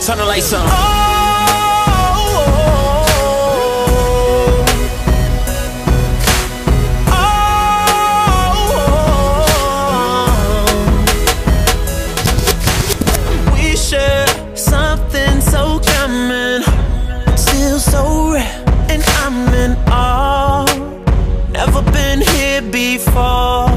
Turn the lights on. So rare, and I'm in awe. Never been here before.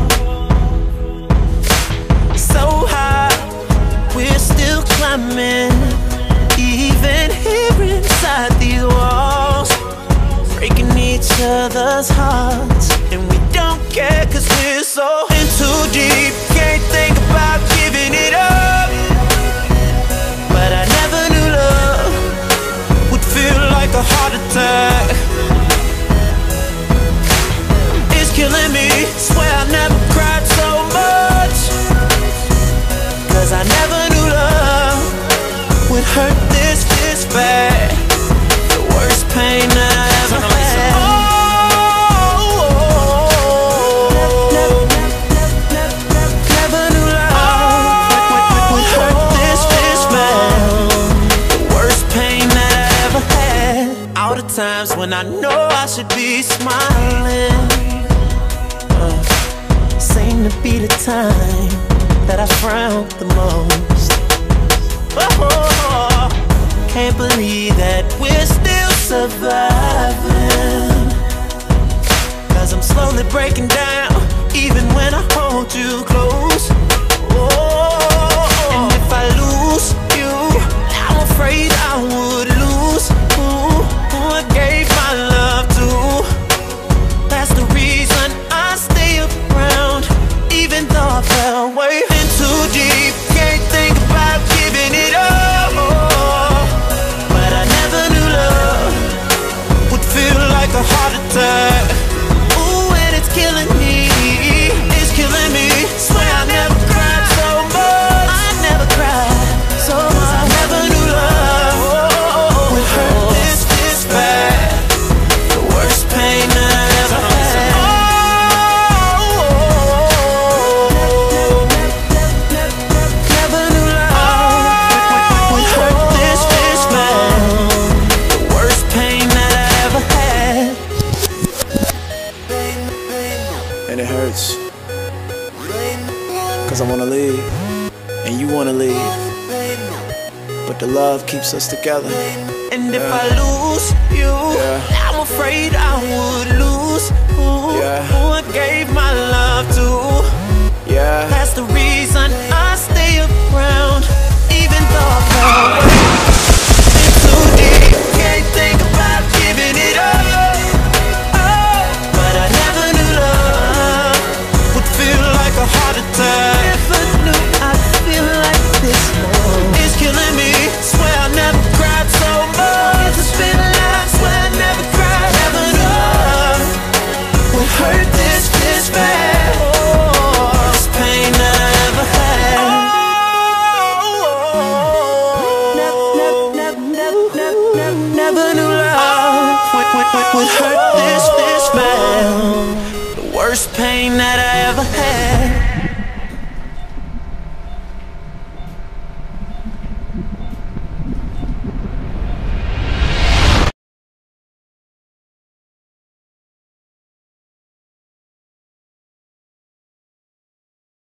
Other's hearts, and we don't care 'cause we're so in too deep. Can't think about giving it up. But I never knew love would feel like a heart attack. It's killing me. Swear I never cried so much. Cause I never knew love would hurt times when I know I should be smiling, uh, seem to be the time that I frown the most. Oh, can't believe that we're still surviving. Cause I'm slowly breaking down, even when I hold you close. Cause I wanna leave, and you wanna leave. But the love keeps us together. And if I lose you, Yeah. I'm afraid I would Never knew love would, hurt this this bad. The worst pain that I ever had.